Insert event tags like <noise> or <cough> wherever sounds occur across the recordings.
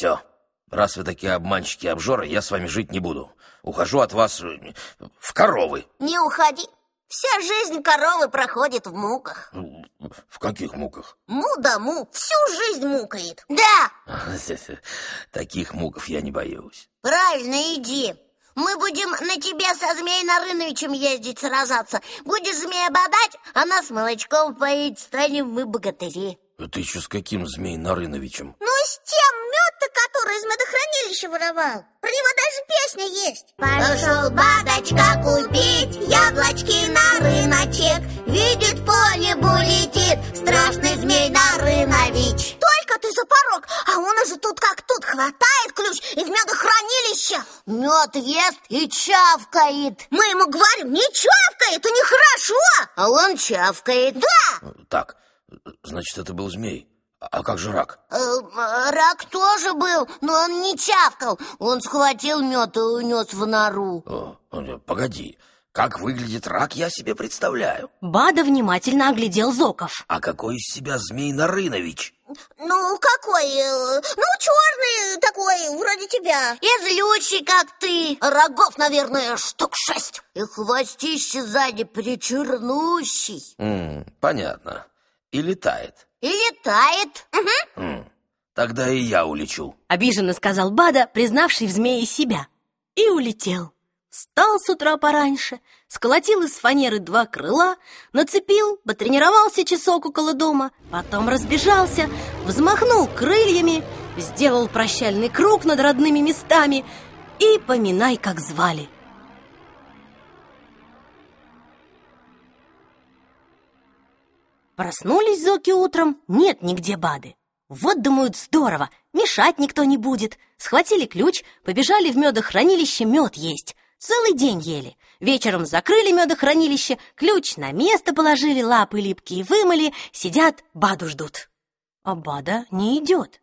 Все, раз вы такие обманщики и обжоры, я с вами жить не буду. Ухожу от вас э, в коровы. Не уходи. Вся жизнь коровы проходит в муках. В каких муках? Му да му, всю жизнь мукает. Да, <laughs> Таких муков я не боюсь. правильно, иди. Мы будем на тебя со Змеей Нарыновичем ездить сражаться. Будешь змея бодать, а нас молочком поить. Станем мы богатыри. Это еще с каким Змей Нарыновичем? Ну, с тем который из медохранилища воровал. Про него даже песня есть. Пошел бабочка купить яблочки на рыночек. Видит, по небу летит страшный змей Нарынович. Только ты за порог, а он уже тут как тут хватает ключ и в медохранилище. Мед ест и чавкает. Мы ему говорим, не чавкает, это нехорошо. А он чавкает. Да, Так, значит, это был змей. А как же рак? Э, Рак тоже был, но он не чавкал. Он схватил мед и унес в нору. О, погоди, как выглядит рак, я себе представляю. Бада внимательно оглядел Зоков. А какой из себя Змей Нарынович? Ну, какой? э, Ну, черный такой, вроде тебя. И злющий, как ты. Рогов, наверное, штук шесть. И хвостище сзади причернущий. М, понятно. И летает. И летает. М, тогда и я улечу. Обиженно сказал Бада, признавший в змее себя. И улетел. Встал с утра пораньше, сколотил из фанеры два крыла, нацепил, потренировался часок около дома, потом разбежался, взмахнул крыльями, сделал прощальный круг над родными местами и поминай, как звали. Проснулись Зоки утром, нет нигде Бады. Вот, думают, здорово, мешать никто не будет. Схватили ключ, побежали в медохранилище мед есть. Целый день ели. Вечером закрыли медохранилище, ключ на место положили, лапы липкие вымыли, сидят, Баду ждут. А Бада не идет.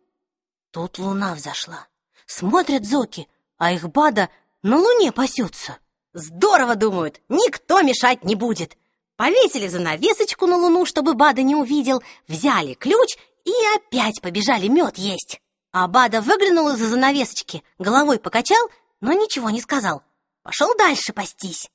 Тут луна взошла. Смотрят Зоки, а их Бада на луне пасется. Здорово, думают, никто мешать не будет. Повесили занавесочку на луну, чтобы Бада не увидел, взяли ключ и опять побежали мед есть. А Бада выглянул из-за занавесочки, головой покачал, но ничего не сказал. Пошел дальше пастись.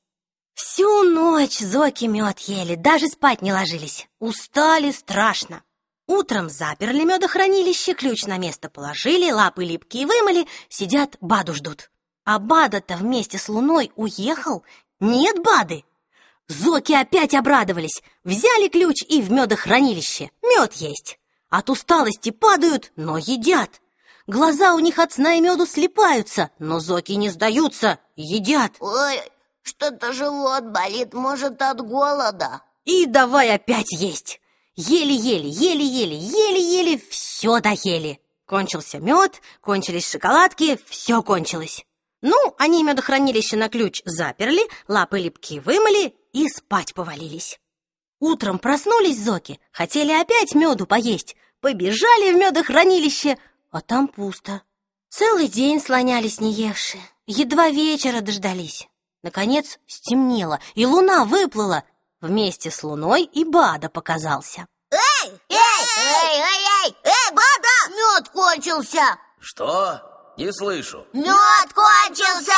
Всю ночь Зоки мед ели, даже спать не ложились. Устали страшно. Утром заперли медохранилище, ключ на место положили, лапы липкие вымыли, сидят, Баду ждут. А Бада-то вместе с Луной уехал. Нет Бады. Зоки опять обрадовались, взяли ключ и в медохранилище. Мед есть. От усталости падают, но едят. Глаза у них от сна и меду слепаются, но зоки не сдаются, едят. Ой, что-то живот болит, может, от голода. И давай опять есть. Еле-еле, еле-еле, еле-еле все доели. Кончился мед, кончились шоколадки, все кончилось. Ну, они медохранилище на ключ заперли, лапы липкие вымыли и спать повалились. Утром проснулись зоки, хотели опять меду поесть, побежали в медохранилище, а там пусто. Целый день слонялись неевшие, едва вечера дождались. Наконец стемнело, и луна выплыла. Вместе с луной и Бада показался. Эй, эй, эй, эй, эй, эй, Бада! Мед кончился! Что? Не слышу. Мед кончился!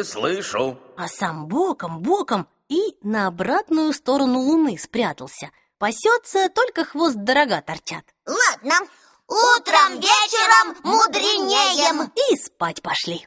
Не слышу. А сам боком-боком и на обратную сторону луны спрятался. Пасется, только хвост дорога торчат. Ладно, утром, вечером мудренеем. И спать пошли.